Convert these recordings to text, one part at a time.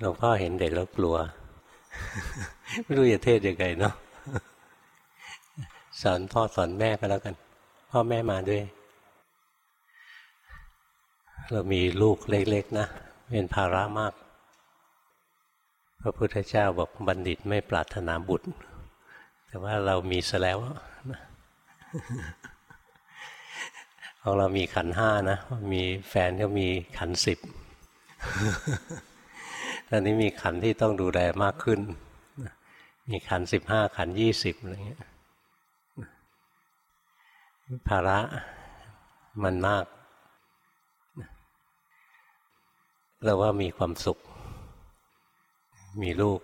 หลวงพ่อเห็นเด็กแล้วกลัว ไม่รู้จะเทศยังไงเนาะสอนพ่อสอนแม่ไปแล้วกัน พ่อแม่มาด้วย เรามีลูกเล็กๆนะเป็นภาระมาก พระพุทธเจ้าบอกบัณฑิตไม่ปรารถนาบุตร แต่ว่าเรามีซะแล้วของเรามีขันห้านะ มีแฟนก็มีขันสิบ อนนี้มีขันที่ต้องดูแลมากขึ้น มีขันสิบห้าขันยี่สิบอะไรเงี้ยภาระมันมาก เราว่ามีความสุข มีลูก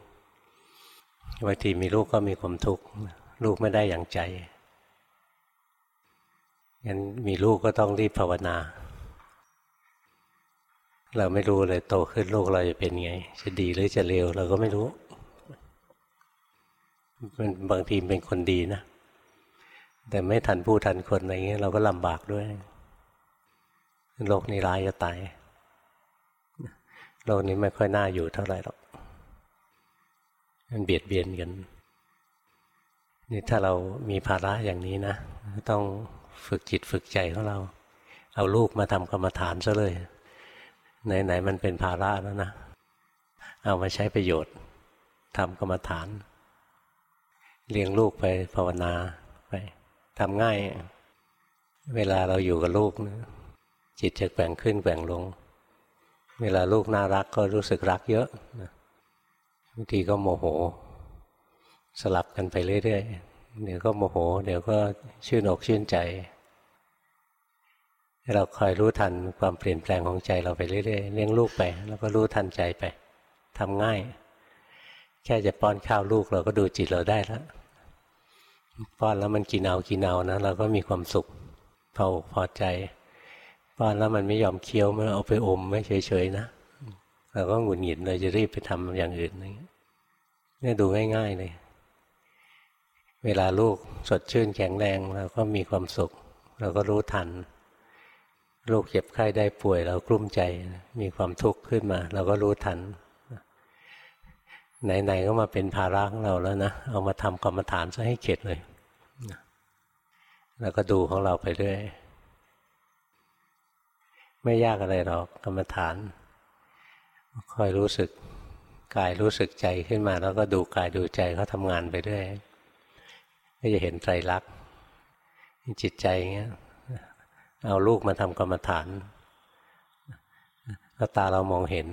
บางทีมีลูกก็มีความทุกข์ลูกไม่ได้อย่างใจงั้นมีลูกก็ต้องรีบภาวนา เราไม่รู้เลยโตขึ้นโลกเราจะเป็นไง จะดีหรือจะเลวเราก็ไม่รู้ มันบางทีเป็นคนดีนะ แต่ไม่ทันผู้ทันคนอะไรเงี้ยเราก็ลำบากด้วย โลกนี้ร้ายจะตาย โลกนี้ไม่ค่อยน่าอยู่เท่าไหร่หรอก มันเบียดเบียนกัน นี่ถ้าเรามีภาระอย่างนี้นะต้องฝึกจิตฝึกใจของเรา เอาลูกมาทำกรรมฐานซะเลย ไหนๆมันเป็นภาระแล้วนะ เอามาใช้ประโยชน์ทำกรรมฐาน เลี้ยงลูกไปภาวนาไปทำง่าย เวลาเราอยู่กับลูกนะจิตจะแกว่งขึ้นแกว่งลง เวลาลูกน่ารักก็รู้สึกรักเยอะบางทีก็โมโห สลับกันไปเรื่อยๆเดี๋ยวก็โมโห เดี๋ยวก็ชื่นอกชื่นใจ เราคอยรู้ทันความเปลี่ยนแปลงของใจเราไปเรื่อยๆเลี้ยงลูกไป แล้วก็รู้ทันใจไปทำง่าย แค่จะป้อนข้าวลูกเราก็ดูจิตเราได้แล้วป้อนแล้วมันกินเอากินเอานะเราก็มีความสุขพอพอใจ ป้อนแล้วมันไม่ยอมเคี้ยวมันเอาไปอมไม่เฉยๆนะเราก็หงุดหงิดเลยจะรีบไปทำอย่างอื่นนี่ดูง่าย ๆ เลย เวลาลูกสดชื่นแข็งแรงเราก็มีความสุข เราก็รู้ทัน ลูกเจ็บไข้ได้ป่วยเรากลุ้มใจ มีความทุกข์ขึ้นมา เราก็รู้ทัน ไหนๆก็มาเป็นภาระของเราแล้วนะ เอามาทำกรรมฐานซะให้เข็ดเลย แล้วก็ดูของเราไปเรื่อยไม่ยากอะไรหรอกกรรมฐานคอยรู้สึกกายรู้สึกใจขึ้นมา แล้วก็ดูกายดูใจเขาทำงานไปเรื่อยก็จะเห็นไตรลักษณ์จิตใจเงี้ย เอาลูกมาทำกรรมฐานแล้วตาเรามองเห็น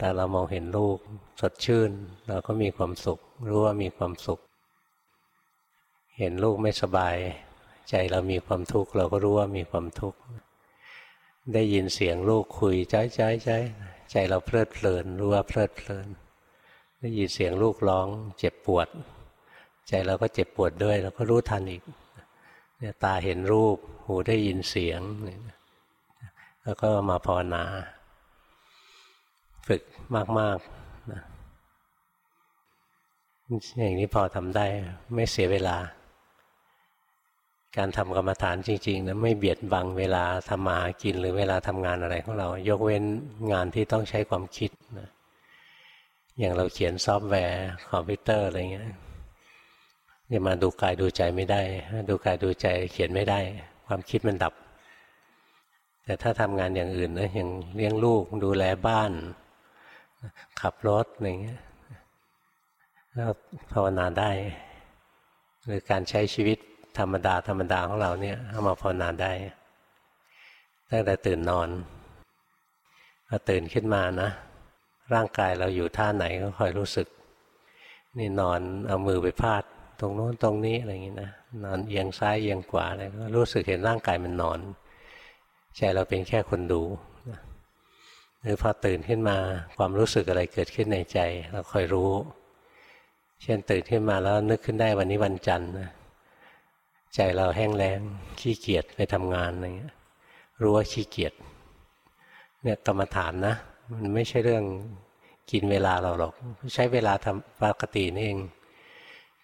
ตาเรามองเห็นลูกสดชื่น เราก็มีความสุข รู้ว่ามีความสุข เห็นลูกไม่สบาย ใจเรามีความทุกข์เราก็รู้ว่ามีความทุกข์ได้ยินเสียงลูกคุยใจใจใจใจเราเพลิดเพลินรู้ว่าเพลิดเพลิน ได้ยินเสียงลูกร้อง เจ็บปวด ใจเราก็เจ็บปวดด้วยเราก็รู้ทันอีก ตาเห็นรูป หูได้ยินเสียง แล้วก็มาภาวนา ฝึกมากๆนะอย่างนี้พอทำได้ไม่เสียเวลา การทำกรรมฐานจริงๆนะไม่เบียดบังเวลาทำมาหากินหรือเวลาทำงานอะไรของเรา ยกเว้นงานที่ต้องใช้ความคิดนะอย่างเราเขียนซอฟต์แวร์คอมพิวเตอร์อะไรเงี้ย จะมาดูกายดูใจไม่ได้ ดูกายดูใจเขียนไม่ได้ ความคิดมันดับ แต่ถ้าทำงานอย่างอื่นนะอย่างเลี้ยงลูกดูแลบ้าน ขับรถอะไรเงี้ยแล้วภาวนาได้ หรือการใช้ชีวิตธรรมดาธรรมดาของเราเนี่ยเอามาภาวนาได้ ตั้งแต่ตื่นนอนพอตื่นขึ้นมานะ ร่างกายเราอยู่ท่าไหนก็คอยรู้สึก นี่นอนเอามือไปพาด ตรงโน้นตรงนี้อะไรอย่างนี้นะนอนเอียงซ้ายเอียงขวาอะไรก็รู้สึกเห็นร่างกายมันนอนใจเราเป็นแค่คนดูหรือพอตื่นขึ้นมาความรู้สึกอะไรเกิดขึ้นในใจ เราคอยรู้ เช่นตื่นขึ้นมาแล้วนึกขึ้นได้วันนี้วันจันทร์นะใจเราแห้งแล้งขี้เกียจไปทำงานอะไรเงี้ยรู้ว่าขี้เกียจเนี่ยกรรมฐานนะ มันไม่ใช่เรื่องกินเวลาเราหรอก ใช้เวลาทำปกตินี่เอง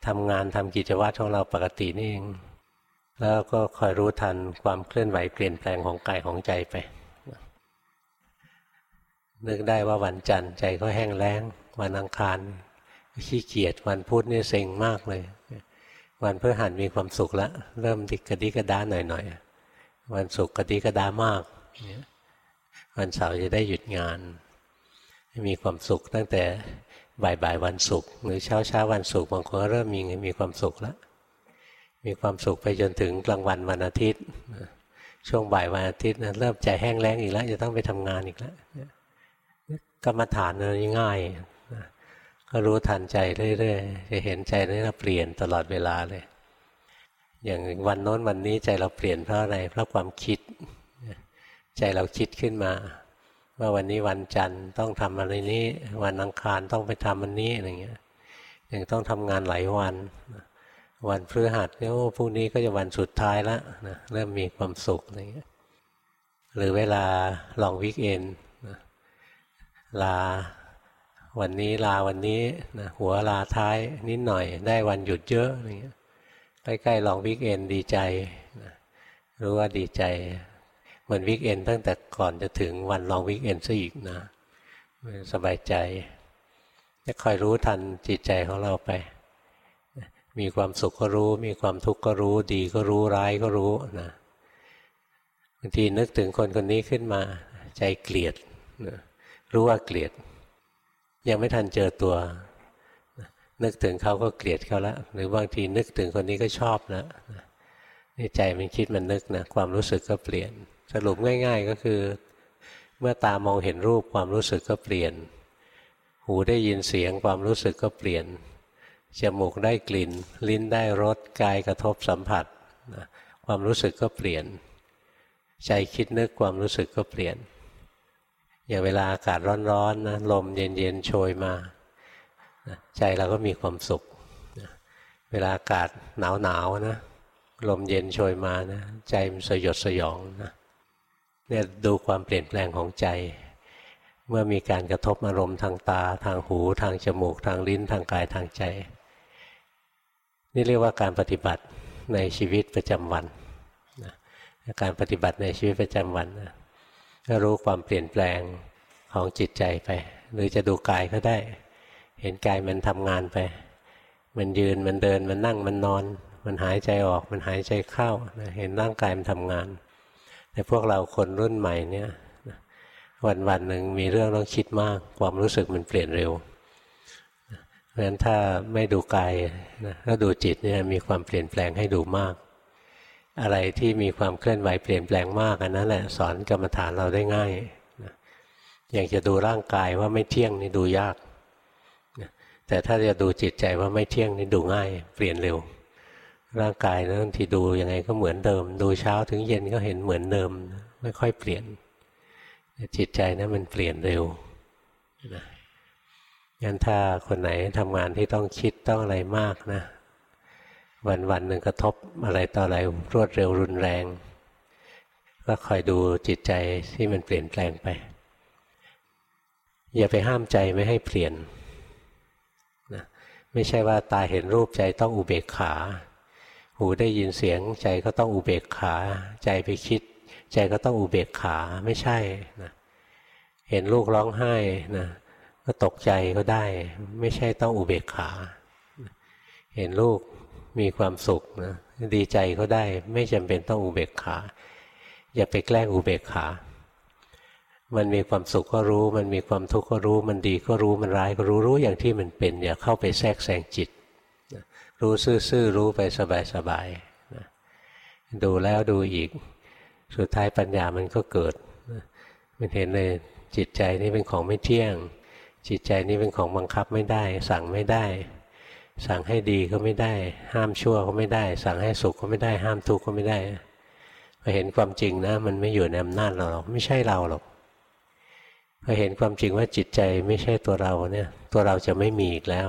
ทำงานทำกิจวัตรของเราปกตินี่เอง แล้วก็คอยรู้ทันความเคลื่อนไหวเปลี่ยนแปลงของกายของใจไป นึกได้ว่าวันจันทร์ใจก็แห้งแล้ง วันอังคารขี้เกียจวันพุธนี่เซ็งมากเลย วันพฤหัสมีความสุขแล้วเริ่มดิกระดิกระดาหน่อยๆวันศุกร์กระดิกระดามากวันเสาร์จะได้หยุดงาน มีความสุขตั้งแต่ บ่ายบ่ายวันศุกร์หรือเช้าเช้าวันศุกร์บางคนเริ่มมีมีความสุขแล้ว มีความสุขไปจนถึงกลางวันวันอาทิตย์ ช่วงบ่ายวันอาทิตย์นะเริ่มใจแห้งแล้งอีกแล้ว จะต้องไปทำงานอีกแล้วกรรมฐานนี่ง่ายก็รู้ทันใจเรื่อยๆจะเห็นใจนี้เราเปลี่ยนตลอดเวลาเลย อย่างวันโน้นวันนี้ใจเราเปลี่ยนเพราะอะไรเพราะความคิด ใจเราคิดขึ้นมา ว่าวันนี้วันจันทร์ต้องทำอะไรนี้ วันอังคารต้องไปทำอันนี้อะไรเงี้ยยังต้องทำงานหลายวัน วันพฤหัสเนี่ยพรุ่งนี้ก็จะวันสุดท้ายแล้วนะเริ่มมีความสุขอะไรเงี้ยหรือเวลา long weekend ลาวันนี้ลาวันนี้นะหัวลาท้ายนิดหน่อย ได้วันหยุดเยอะอะไรเงี้ยใกล้ๆ long weekend ดีใจนะรู้ว่าดีใจ มือนวิกเอนตั้งแต่ก่อนจะถึงวันลองวิกเอนซะอีกนะสบายใจจะคอยรู้ทันจิตใจของเราไป มีความสุขก็รู้ มีความทุกข์ก็รู้ ดีก็รู้ร้ายก็รู้นะบางทีนึกถึงคนคนนี้ขึ้นมา ใจเกลียดนะรู้ว่าเกลียด ยังไม่ทันเจอตัว นึกถึงเขาก็เกลียดเขาแล้วหรือบางทีนึกถึงคนนี้ก็ชอบนะนี่ใจมันคิดมันนึกนะความรู้สึกก็เปลี่ยน สรุปง่าย ๆ ก็คือ เมื่อตามองเห็นรูปความรู้สึกก็เปลี่ยน หูได้ยินเสียงความรู้สึกก็เปลี่ยนจมูกได้กลิ่น ลิ้นได้รสกายกระทบสัมผัสความรู้สึกก็เปลี่ยน ใจคิดนึกความรู้สึกก็เปลี่ยน อย่างเวลาอากาศร้อนๆนะลมเย็นๆโชยมาใจเราก็มีความสุข เวลาอากาศหนาวๆนะลมเย็นโชยมานะใจมันสยดสยองนะ เนี่ยดูความเปลี่ยนแปลงของใจ เมื่อมีการกระทบอารมณ์ทางตา ทางหู ทางจมูก ทางลิ้น ทางกายทางใจ นี่เรียกว่าการปฏิบัติในชีวิตประจำวันการปฏิบัติในชีวิตประจำวันนะก็รู้ความเปลี่ยนแปลงของจิตใจไป หรือจะดูกายก็ได้ เห็นกายมันทำงานไป มันยืนมันเดินมันนั่งมันนอน มันหายใจออกมันหายใจเข้าเห็นร่างกายมันทำงาน แต่พวกเราคนรุ่นใหม่เนี่ยวันวันหนึ่งมีเรื่องต้องคิดมาก ความรู้สึกมันเปลี่ยนเร็วเพราะฉะนั้นถ้าไม่ดูกายนะก็ดูจิตเนี่ยมีความเปลี่ยนแปลงให้ดูมาก อะไรที่มีความเคลื่อนไหวเปลี่ยนแปลงมากอันนั้นแหละสอนกรรมฐานเราได้ง่ายนะอย่างจะดูร่างกายว่าไม่เที่ยงนี่ดูยากนะแต่ถ้าจะดูจิตใจว่าไม่เที่ยงนี่ดูง่าย เปลี่ยนเร็ว ร่างกายนะบางทีดูยังไงก็เหมือนเดิม ดูเช้าถึงเย็นก็เห็นเหมือนเดิม ไม่ค่อยเปลี่ยน จิตใจนะมันเปลี่ยนเร็วนะงั้นถ้าคนไหนทำงานที่ต้องคิดต้องอะไรมากนะ วันวันหนึ่งกระทบอะไรต่ออะไรรวดเร็วรุนแรง ก็คอยดูจิตใจที่มันเปลี่ยนแปลงไป อย่าไปห้ามใจไม่ให้เปลี่ยนนะไม่ใช่ว่าตาเห็นรูปใจต้องอุเบกขา หูได้ยินเสียง ใจก็ต้องอุเบกขา ใจไปคิด ใจก็ต้องอุเบกขาไม่ใช่นะเห็นลูกร้องไห้นะก็ตกใจก็ได้ ไม่ใช่ต้องอุเบกขา เห็นลูกมีความสุขนะดีใจก็ได้ ไม่จำเป็นต้องอุเบกขา อย่าไปแกล้งอุเบกขา มันมีความสุขก็รู้ มันมีความทุกข์ก็รู้ มันดีก็รู้มันร้ายก็รู้รู้อย่างที่มันเป็น อย่าเข้าไปแทรกแซงจิต รู้ซื่อๆรู้ไปสบายๆนะดูแล้วดูอีก สุดท้ายปัญญามันก็เกิดมันเห็นเลยจิตใจนี่เป็นของไม่เที่ยง จิตใจนี่เป็นของบังคับไม่ได้ สั่งไม่ได้ สั่งให้ดีก็ไม่ได้ ห้ามชั่วก็ไม่ได้ สั่งให้สุขก็ไม่ได้ ห้ามทุกข์ก็ไม่ได้พอเห็นความจริงนะ มันไม่อยู่ในอำนาจเราหรอกไม่ใช่เราหรอกพอเห็นความจริงว่าจิตใจไม่ใช่ตัวเราเนี่ย ตัวเราจะไม่มีอีกแล้ว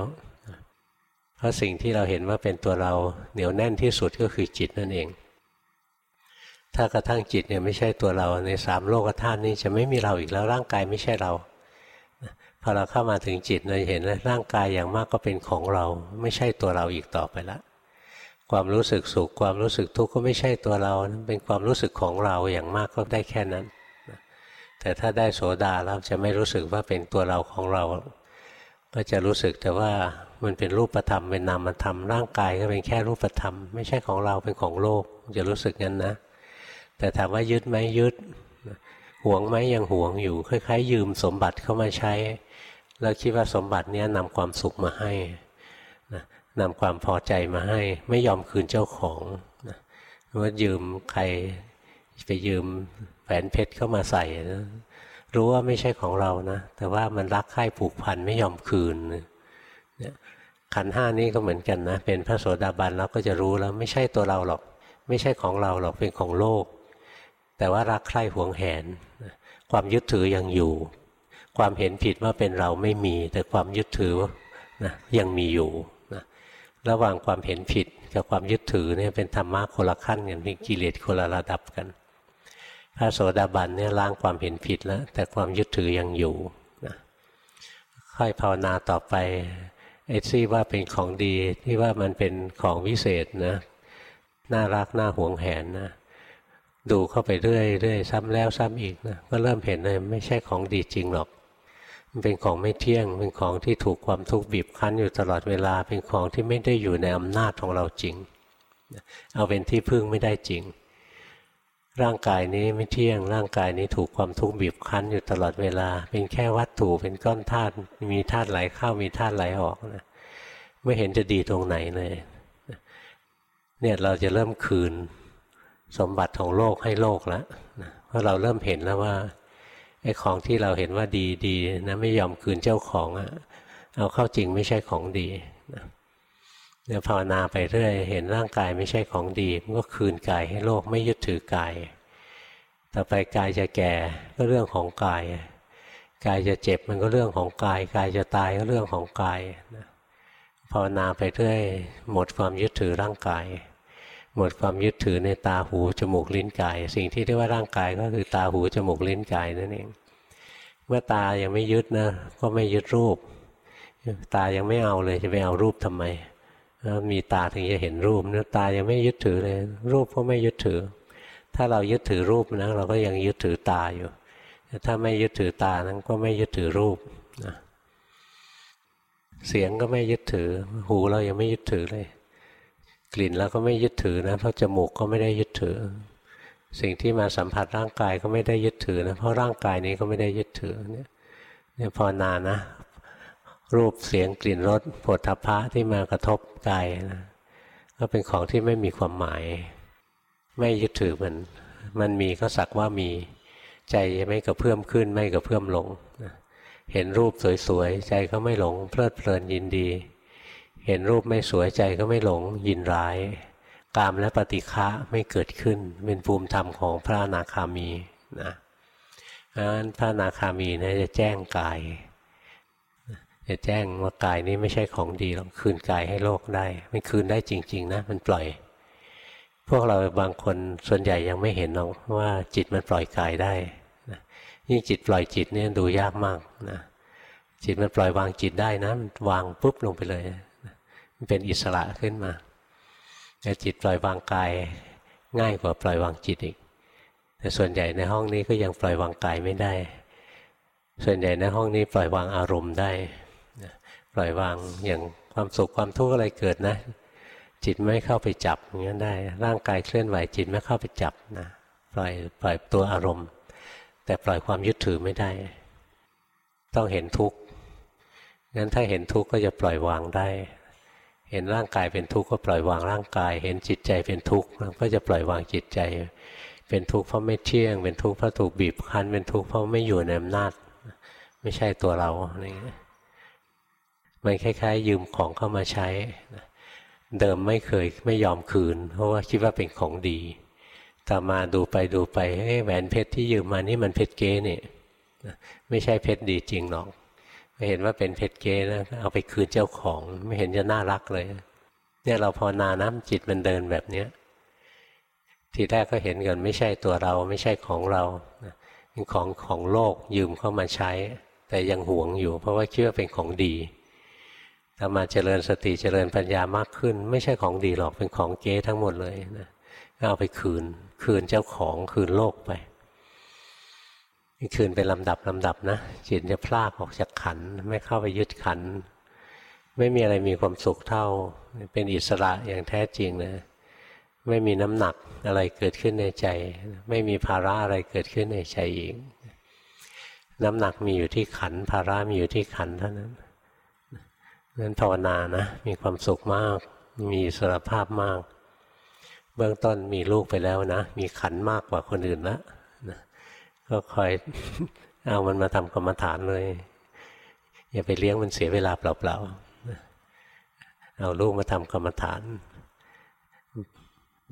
เพราะสิ่งที่เราเห็นว่าเป็นตัวเราเหนียวแน่นที่สุดก็คือจิตนั่นเอง ถ้ากระทั่งจิตเนี่ยไม่ใช่ตัวเราในสามโลกธาตุนี้จะไม่มีเราอีกแล้วร่างกายไม่ใช่เราพอเราเข้ามาถึงจิตเราเห็นแล้วร่างกายอย่างมากก็เป็นของเรา ไม่ใช่ตัวเราอีกต่อไปละ ความรู้สึกสุขความรู้สึกทุกข์ก็ไม่ใช่ตัวเรา เป็นความรู้สึกของเราอย่างมากก็ได้แค่นั้น แต่ถ้าได้โสดาแล้วจะไม่รู้สึกว่าเป็นตัวเราของเรา ก็จะรู้สึกแต่ว่ามันเป็นรูปธรรมเป็นนามธรรมร่างกายก็เป็นแค่รูปธรรม ไม่ใช่ของเราเป็นของโลก จะรู้สึกงั้นนะ แต่ถามว่ายึดไหมยึดหวงไหมยังหวงอยู่คล้ายๆยืมสมบัติเข้ามาใช้ แล้วคิดว่าสมบัตินี้นำความสุขมาให้นำความพอใจมาให้ ไม่ยอมคืนเจ้าของว่ายืมใครไปยืมแหวนเพชรเข้ามาใส่นะ รู้ว่าไม่ใช่ของเรานะ แต่ว่ามันรักใคร่ผูกพันไม่ยอมคืนเนี่ยขันห้านี้ก็เหมือนกันนะ เป็นพระโสดาบันเราก็จะรู้แล้วไม่ใช่ตัวเราหรอก ไม่ใช่ของเราหรอกเป็นของโลก แต่ว่ารักใคร่หวงแหน ความยึดถือยังอยู่ ความเห็นผิดว่าเป็นเราไม่มี แต่ความยึดถือนะยังมีอยู่นะระหว่างความเห็นผิดกับความยึดถือเนี่ยเป็นธรรมะคนละขั้นกันเป็นกิเลสคนละระดับกัน พระโสดาบันเนี่ยล้างความเห็นผิดแล้ว แต่ความยึดถือยังอยู่นะค่อยภาวนาต่อไปไอ้ที่ว่าเป็นของดีที่ว่ามันเป็นของวิเศษนะน่ารักน่าหวงแหนนะดูเข้าไปเรื่อยเรื่อยซ้ำแล้วซ้ำอีกนะก็เริ่มเห็นเลยไม่ใช่ของดีจริงหรอก มันเป็นของไม่เที่ยง เป็นของที่ถูกความทุกข์บีบคั้นอยู่ตลอดเวลาเป็นของที่ไม่ได้อยู่ในอำนาจของเราจริง เอาเป็นที่พึ่งไม่ได้จริง ร่างกายนี้ไม่เที่ยง ร่างกายนี้ถูกความทุกข์บีบคั้นอยู่ตลอดเวลา เป็นแค่วัตถุเป็นก้อนธาตุมีธาตุไหลเข้ามีธาตุไหลออกนะไม่เห็นจะดีตรงไหนเลยเนี่ยเราจะเริ่มคืนสมบัติของโลกให้โลกแล้วเพราะเราเริ่มเห็นแล้วว่าไอ้ของที่เราเห็นว่าดีดีนะไม่ยอมคืนเจ้าของอะเอาเข้าจริงไม่ใช่ของดีนะ เนี่ยภาวนาไปเรื่อยเห็นร่างกายไม่ใช่ของดีมันก็คืนกายให้โลกไม่ยึดถือกาย ต่อไปกายจะแก่ก็เรื่องของกาย กายจะเจ็บมันก็เรื่องของกาย กายจะตายก็เรื่องของกายภาวนาไปเรื่อยหมดความยึดถือร่างกาย หมดความยึดถือในตาหูจมูกลิ้นกาย สิ่งที่เรียกว่าร่างกายก็คือตาหูจมูกลิ้นกายนั่นเองเมื่อตายังไม่ยึดนะก็ไม่ยึดรูป ตายังไม่เอาเลยจะไปเอารูปทำไม แล้วมีตาถึงจะเห็นรูปเนื้อตายังไม่ยึดถือเลย รูปก็ไม่ยึดถือ ถ้าเรายึดถือรูปนะเราก็ยังยึดถือตาอยู่ ถ้าไม่ยึดถือตานั้นก็ไม่ยึดถือรูปนะเสียงก็ไม่ยึดถือ หูเรายังไม่ยึดถือเลย กลิ่นเราก็ไม่ยึดถือนะเพราะจมูกก็ไม่ได้ยึดถือ สิ่งที่มาสัมผัสร่างกายก็ไม่ได้ยึดถือนะเพราะร่างกายนี้ก็ไม่ได้ยึดถือเนี่ยเนี่ยพอนานนะ รูปเสียงกลิ่นรสผลทพะที่มากระทบกายนะก็เป็นของที่ไม่มีความหมาย ไม่ยึดถือมัน มันมีก็สักว่ามีใจไม่กระเพื่อมขึ้นไม่กระเพื่อมลง เห็นรูปสวยๆ ใจก็ไม่หลง เพลิดเพลินยินดี เห็นรูปไม่สวยใจก็ไม่หลงยินร้ายกามและปฏิฆะไม่เกิดขึ้น เป็นภูมิธรรมของพระนาคามีนะเพราะฉะนั้นพระนาคามีนะจะแจ้งกาย จะแจ้งว่ากายนี้ไม่ใช่ของดีหรอกคืนกายให้โลกได้มันคืนได้จริง ๆ นะ มันปล่อย พวกเราบางคนส่วนใหญ่ยังไม่เห็นหรอกว่าจิตมันปล่อยกายได้นะยิ่งจิตปล่อยจิตเนี่ยดูยากมากนะจิตมันปล่อยวางจิตได้นะมันวางปุ๊บลงไปเลยมันเป็นอิสระขึ้นมาแต่จิตปล่อยวางกายง่ายกว่าปล่อยวางจิตอีก แต่ส่วนใหญ่ในห้องนี้ก็ยังปล่อยวางกายไม่ได้ ส่วนใหญ่ในห้องนี้ปล่อยวางอารมณ์ได้ ปล่อยวางอย่างความสุขความทุกข์อะไรเกิดนะ จิตไม่เข้าไปจับอย่างนั้นได้ ร่างกายเคลื่อนไหวจิตไม่เข้าไปจับนะปล่อยปล่อยตัวอารมณ์ แต่ปล่อยความยึดถือไม่ได้ ต้องเห็นทุกข์งั้นถ้าเห็นทุกข์ก็จะปล่อยวางได้ เห็นร่างกายเป็นทุกข์ก็ปล่อยวางร่างกาย เห็นจิตใจเป็นทุกข์ก็จะปล่อยวางจิตใจ เป็นทุกข์เพราะไม่เที่ยง เป็นทุกข์เพราะถูกบีบคั้นเป็นทุกข์เพราะไม่อยู่ในอำนาจ ไม่ใช่ตัวเราอะไรเงี้ย มันคล้ายๆ ยืมของเข้ามาใช้ เดิมไม่เคยไม่ยอมคืน เพราะว่าคิดว่าเป็นของดี ต่อมาดูไปดูไปแหวนเพชรที่ยืมมานี่มันเพชรเก๊นี่ยไม่ใช่เพชรดีจริงหรอกไม่เห็นว่าเป็นเพชรเก๊นะเอาไปคืนเจ้าของ ไม่เห็นจะน่ารักเลย เนี่ยเราพอนาน้ำจิตมันเดินแบบเนี้ยทีแรกก็เห็นกันไม่ใช่ตัวเราไม่ใช่ของเราเป็นของของโลกยืมเข้ามาใช้ แต่ยังหวงอยู่ เพราะว่าคิดว่าเป็นของดี ถ้ามาเจริญสติเจริญปัญญามากขึ้น ไม่ใช่ของดีหรอกเป็นของเก๊ทั้งหมดเลยนะเอาไปคืน คืนเจ้าของคืนโลกไปคืนเป็นลำดับลำดับนะจิตจะพลากออกจากขันไม่เข้าไปยึดขัน ไม่มีอะไรมีความสุขเท่า เป็นอิสระอย่างแท้จริงนะไม่มีน้ำหนักอะไรเกิดขึ้นในใจ ไม่มีภาระอะไรเกิดขึ้นในใจอีกน้ำหนักมีอยู่ที่ขันภาระมีอยู่ที่ขันเท่านั้น นั้นภาวนานะมีความสุขมาก มีอิสรภาพมาก เบื้องต้นมีลูกไปแล้วนะ มีขันมากกว่าคนอื่นล้วนะก็คอยเอามันมาทำกรรมฐานเลย อย่าไปเลี้ยงมันเสียเวลาเปล่าๆเอาลูกมาทำกรรมฐาน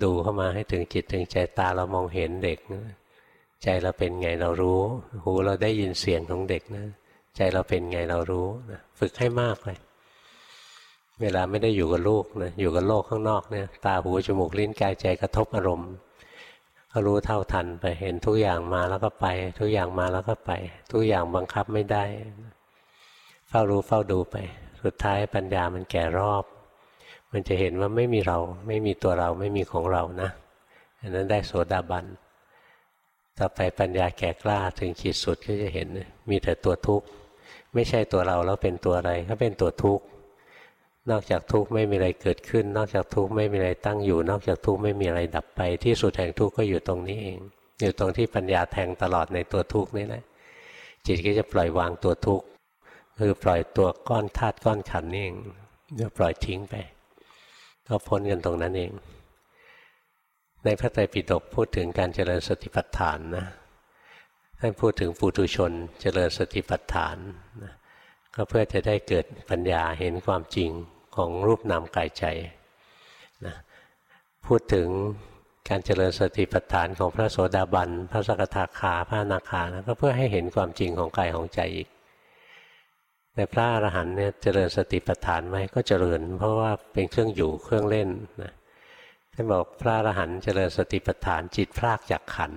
ดูเข้ามาให้ถึงจิตถึงใจตาเรามองเห็นเด็ก ใจเราเป็นไงเรารู้ หูเราได้ยินเสียงของเด็กนะ ใจเราเป็นไงเรารู้นะฝึกให้มากเลย เวลาไม่ได้อยู่กับลูกนะอยู่กับโลกข้างนอกเนี่ยตาหูจมูกลิ้นกายใจกระทบอารมณ์ก็รู้เท่าทันไปเห็นทุกอย่างมาแล้วก็ไป ทุกอย่างมาแล้วก็ไป ทุกอย่างบังคับไม่ได้ เฝ้ารู้เฝ้าดูไป สุดท้ายปัญญามันแก่รอบ มันจะเห็นว่าไม่มีเราไม่มีตัวเราไม่มีของเรานะอันนั้นได้โสดาบันต่อไปปัญญาแก่กล้าถึงขีดสุดก็จะเห็น มีแต่ตัวทุกข์ ไม่ใช่ตัวเราแล้วเป็นตัวอะไรก็เป็นตัวทุกข์ นอกจากทุกข์ไม่มีอะไรเกิดขึ้น นอกจากทุกข์ไม่มีอะไรตั้งอยู่ นอกจากทุกข์ไม่มีอะไรดับไป ที่สุดแห่งทุกข์ก็อยู่ตรงนี้เอง อยู่ตรงที่ปัญญาแทงตลอดในตัวทุกข์นี่แหละจิตก็จะปล่อยวางตัวทุกข์คือปล่อยตัวก้อนธาตุก้อนขันนี่เองจะปล่อยทิ้งไป ก็พ้นกันตรงนั้นเอง ในพระไตรปิฎกพูดถึงการเจริญสติปัฏฐานนะท่านพูดถึงปุถุชนเจริญสติปัฏฐานนะ ก็เพื่อจะได้เกิดปัญญาเห็นความจริงของรูปนามกายใจนะพูดถึงการเจริญสติปัฏฐานของพระโสดาบัน พระสกทาคา พระนาคานะก็เพื่อให้เห็นความจริงของกายของใจอีก แต่พระอรหันต์เนี่ยเจริญสติปัฏฐานไหมก็เจริญ เพราะว่าเป็นเครื่องอยู่เครื่องเล่นนะท่านบอกพระอรหันต์เจริญสติปัฏฐานจิตพลากจากขัน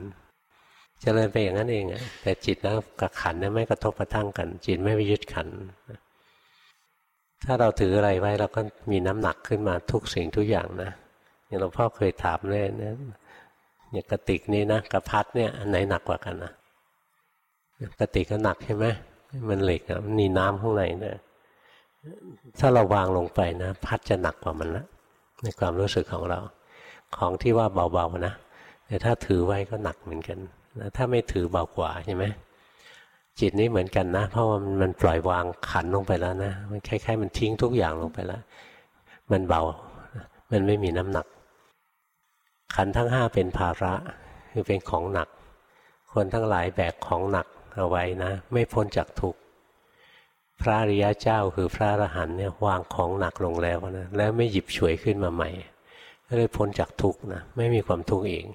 เจริญไปอย่างนั้นเองอะแต่จิตนะกับขันเนี่ยไม่กระทบกระทั่งกัน จิตไม่ไปยึดขัน ถ้าเราถืออะไรไว้เราก็มีน้ำหนักขึ้นมาทุกสิ่งทุกอย่างนะอย่างหลวงพ่อเคยถามเลยนะอย่างกระติกนี้นะกระพัดเนี่ยอันไหนหนักกว่ากันนะกระติกก็หนักใช่ไหมมันเหล็กนะมันมีน้ำข้างในนะถ้าเราวางลงไปนะ พัดจะหนักกว่ามันละในความรู้สึกของเรา ของที่ว่าเบาๆนะแต่ถ้าถือไว้ก็หนักเหมือนกัน ถ้าไม่ถือเบากว่าใช่ไหมจิตนี้เหมือนกันนะ เพราะว่ามันปล่อยวางขันลงไปแล้วนะมันคล้ายๆมันทิ้งทุกอย่างลงไปแล้ว มันเบา มันไม่มีน้ำหนัก ขันทั้งห้าเป็นภาระคือเป็นของหนัก คนทั้งหลายแบกของหนักเอาไว้นะ ไม่พ้นจากทุกข์พระริยเจ้าคือพระอรหันต์เนี่ยวางของหนักลงแล้วนะแล้วไม่หยิบฉวยขึ้นมาใหม่ก็เลยพ้นจากทุกข์นะไม่มีความทุกข์เอง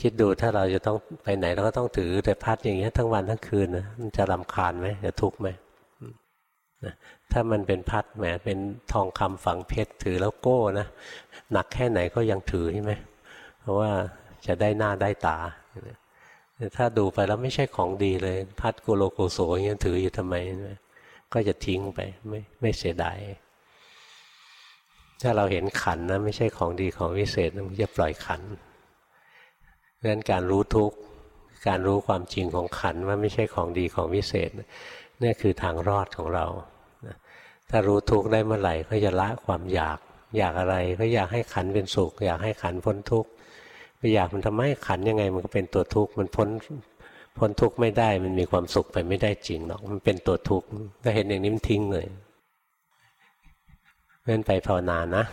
คิดดูถ้าเราจะต้องไปไหนเราก็ต้องถือแต่พัดอย่างเงี้ยทั้งวันทั้งคืนนะมันจะรำคาญไหมจะทุกข์ไหมถ้ามันเป็นพัดแหมเป็นทองคำฝังเพชรถือแล้วโก้นะหนักแค่ไหนก็ยังถือใช่ไหมเพราะว่าจะได้หน้าได้ตาถ้าดูไปแล้วไม่ใช่ของดีเลย พัดกุโลโกโสอย่างเงี้ยถืออยู่ทำไมก็จะทิ้งไปไม่ไม่เสียดายถ้าเราเห็นขันนะไม่ใช่ของดีของวิเศษมันจะปล่อยขัน ราะฉะนั้นการรู้ทุกข์การรู้ความจริงของขันว่าไม่ใช่ของดีของวิเศษนี่คือทางรอดของเรา ถ้ารู้ทุกข์ได้เมื่อไหร่ก็จะละความอยาก อยากอะไรก็อยากให้ขันเป็นสุข อยากให้ขันพ้นทุกข์ไปอยากมันทำให้ขันยังไงมันก็เป็นตัวทุกข์มันพ้นพ้นทุกข์ไม่ได้มันมีความสุขไปไม่ได้จริงหรอกมันเป็นตัวทุกข์ถ้าเห็นอย่างนี้มันทิ้งเลยเล่นไปภาวนานะ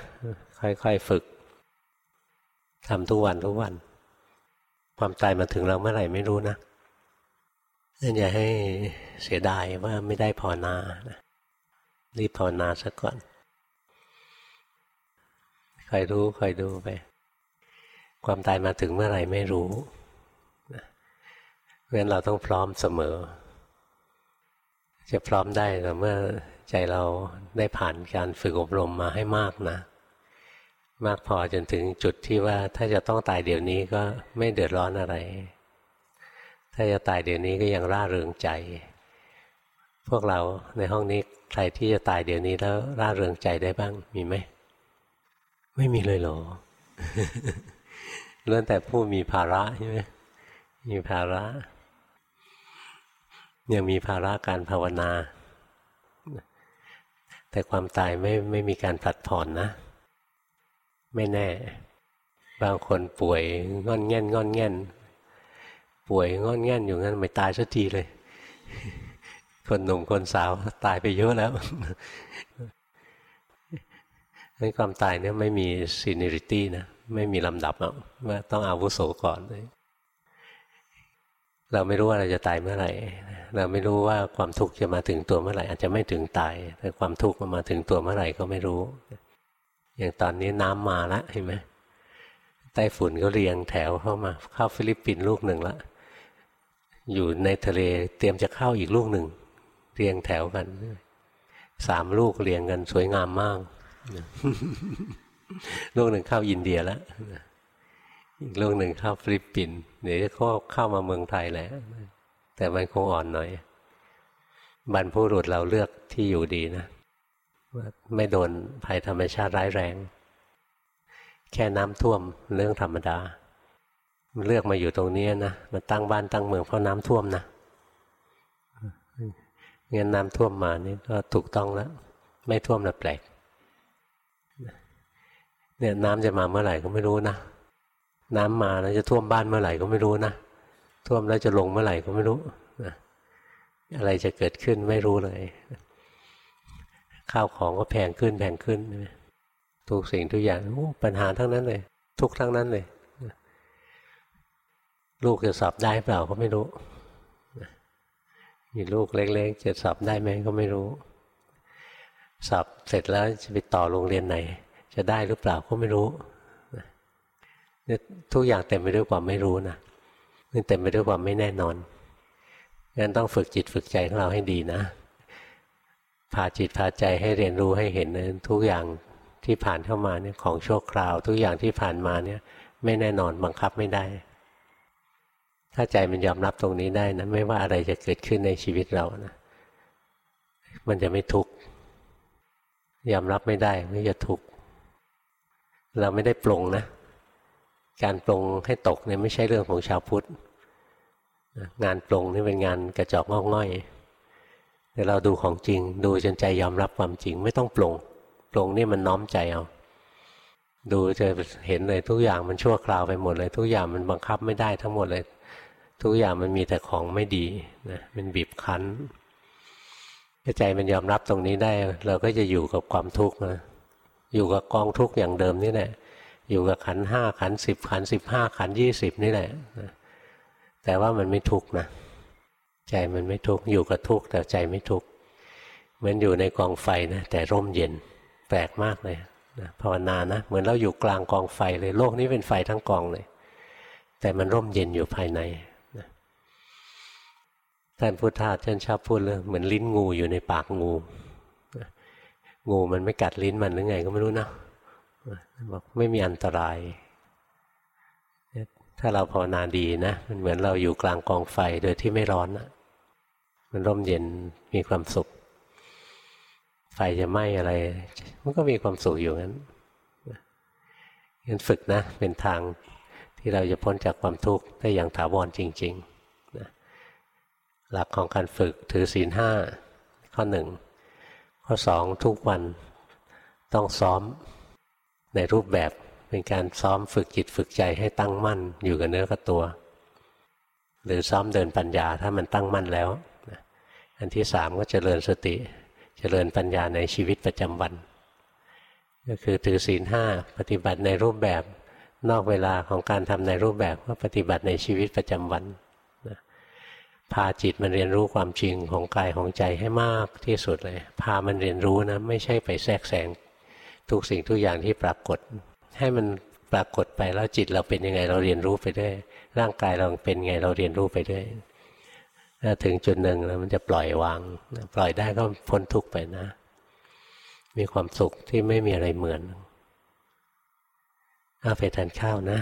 ค่อยๆฝึกทำทุกวันทุกวัน ความตายมาถึงเราเมื่อไหร่ไม่รู้นะนั่นอย่าให้เสียดายว่าไม่ได้ภาวนานะรีบภาวนาซะก่อนคอยรู้คอยดูไป ความตายมาถึงเมื่อไหร่ไม่รู้เพราะฉะนั้นเราต้องพร้อมเสมอ จะพร้อมได้แต่เมื่อใจเราได้ผ่านการฝึกอบรมมาให้มากนะ มากพอจนถึงจุดที่ว่าถ้าจะต้องตายเดี๋ยวนี้ก็ไม่เดือดร้อนอะไร ถ้าจะตายเดี๋ยวนี้ก็ยังร่าเริงใจ พวกเราในห้องนี้ใครที่จะตายเดี๋ยวนี้แล้วร่าเริงใจได้บ้างมีไหม ไม่มีเลยหรอเรื่องแต่ผู้มีภาระใช่ไหมมีภาระ ยังมีภาระการภาวนา แต่ความตายไม่ไม่มีการผลัดผ่อนนะ ไม่แน่ บางคนป่วยงอนแง่นงอนแง่น ป่วยงอนแง่นอยู่งั้นไม่ตายสักทีเลย คนหนุ่มคนสาวตายไปเยอะแล้วนั้นความตายเนี่ยไม่มี seniority นะไม่มีลำดับอะว่าต้องอาวุโสก่อนเลยเราไม่รู้ว่าเราจะตายเมื่อไหร่ เราไม่รู้ว่าความทุกข์จะมาถึงตัวเมื่อไหร่ อาจจะไม่ถึงตาย แต่ความทุกข์มาถึงตัวเมื่อไหร่ก็ไม่รู้ อย่างตอนนี้น้ำมาแล้วเห็นไหมไต้ฝุ่นก็เรียงแถวเข้ามา เข้าฟิลิปปินส์ลูกหนึ่งละอยู่ในทะเลเตรียมจะเข้าอีกลูกหนึ่ง เรียงแถวกันสามลูกเรียงกันสวยงามมากลูกหนึ่งเข้าอินเดียแล้วอีกลูกหนึ่งเข้าฟิลิปปินส์เดี๋ยวจะเข้ามาเมืองไทยแหละแต่มันคงอ่อนหน่อยบรรพบุรุษเราเลือกที่อยู่ดีนะ ไม่โดนภัยธรรมชาติร้ายแรง แค่น้ำท่วมเรื่องธรรมดา มันเลือกมาอยู่ตรงนี้นะมันตั้งบ้านตั้งเมืองเพราะน้ำท่วมนะงั้นน้ำท่วมมานี่ก็ถูกต้องแล้ว ไม่ท่วมแล้วแปลกเนี่ยน้ำจะมาเมื่อไหร่ก็ไม่รู้นะน้ำมาแล้วจะท่วมบ้านเมื่อไหร่ก็ไม่รู้นะท่วมแล้วจะลงเมื่อไหร่ก็ไม่รู้อะไรจะเกิดขึ้นไม่รู้เลย ข้าวของก็แพงขึ้นแพงขึ้นทุกสิ่งทุกอย่างปัญหาทั้งนั้นเลย ทุกทั้งนั้นเลย ลูกจะสอบได้เปล่าก็ไม่รู้มีลูกเล็กๆจะสอบได้ไหมก็ไม่รู้ สอบเสร็จแล้วจะไปต่อโรงเรียนไหน จะได้หรือเปล่าก็ไม่รู้ทุกอย่างเต็มไปด้วยความไม่รู้นะมันเต็มไปด้วยความไม่แน่นอนงั้นต้องฝึกจิตฝึกใจของเราให้ดีนะ พาจิตพาใจให้เรียนรู้ให้เห็นนะทุกอย่างที่ผ่านเข้ามาเนี่ยของชั่วคราว ทุกอย่างที่ผ่านมาเนี่ย ไม่แน่นอนบังคับไม่ได้ ถ้าใจมันยอมรับตรงนี้ได้นะไม่ว่าอะไรจะเกิดขึ้นในชีวิตเรานะมันจะไม่ทุกข์ยอมรับไม่ได้ไม่จะทุกข์เราไม่ได้ปรงนะ การปรงให้ตกเนี่ยไม่ใช่เรื่องของชาวพุทธงานปรงนี่เป็นงานกระจอกงอกง่อย แต่เราดูของจริง ดูจนใจยอมรับความจริง ไม่ต้องปรงปรงนี่มันน้อมใจเอาดูจะเห็นเลยทุกอย่างมันชั่วคราวไปหมดเลย ทุกอย่างมันบังคับไม่ได้ทั้งหมดเลย ทุกอย่างมันมีแต่ของไม่ดีนะมันบีบคั้นใจมันยอมรับตรงนี้ได้ เราก็จะอยู่กับความทุกข์นะอยู่กับกองทุกข์อย่างเดิมนี่แหละอยู่กับขันห้าขันสิบขันสิบห้าขันยี่สิบนี่แหละแต่ว่ามันไม่ทุกข์นะ ใจมันไม่ทุกข์อยู่กับทุกข์แต่ใจไม่ทุกข์เหมือนอยู่ในกองไฟนะแต่ร่มเย็นแปลกมากเลยนะภาวนานะ เหมือนเราอยู่กลางกองไฟเลยโลกนี้เป็นไฟทั้งกองเลย แต่มันร่มเย็นอยู่ภายในนะท่านพุทธาท่านชอบพูดเรื่องเหมือนลิ้นงูอยู่ในปากงูงูมันไม่กัดลิ้นมันหรือไงก็ไม่รู้นะบอกไม่มีอันตราย ถ้าเราภาวนาดีนะมันเหมือนเราอยู่กลางกองไฟโดยที่ไม่ร้อนนะมันร่มเย็นมีความสุข ไฟจะไหม้อะไร มันก็มีความสุขอยู่งั้นงั้นฝึกนะ เป็นทางที่เราจะพ้นจากความทุกข์ได้อย่างถาวรจริงๆนะหลักของการฝึกถือศีลห้าข้อหนึ่งข้อสองทุกวันต้องซ้อมในรูปแบบ เป็นการซ้อมฝึกจิตฝึกใจให้ตั้งมั่น อยู่กับเนื้อกับตัว หรือซ้อมเดินปัญญาถ้ามันตั้งมั่นแล้ว อันที่สามก็เจริญสติเจริญปัญญาในชีวิตประจำวัน ก็คือถือศีลห้าปฏิบัติในรูปแบบนอกเวลาของการทำในรูปแบบก็ปฏิบัติในชีวิตประจำวันพาจิตมันเรียนรู้ความจริงของกายของใจให้มากที่สุดเลย พามันเรียนรู้นะไม่ใช่ไปแทรกแซงทุกสิ่งทุกอย่างที่ปรากฏ ให้มันปรากฏไปแล้วจิตเราเป็นยังไงเราเรียนรู้ไปด้วย ร่างกายเราเป็นไงเราเรียนรู้ไปด้วยถ้าถึงจุดหนึ่งแล้วมันจะปล่อยวาง ปล่อยได้ก็พ้นทุกข์ไปนะ มีความสุขที่ไม่มีอะไรเหมือนเอาไปทานข้าวนะ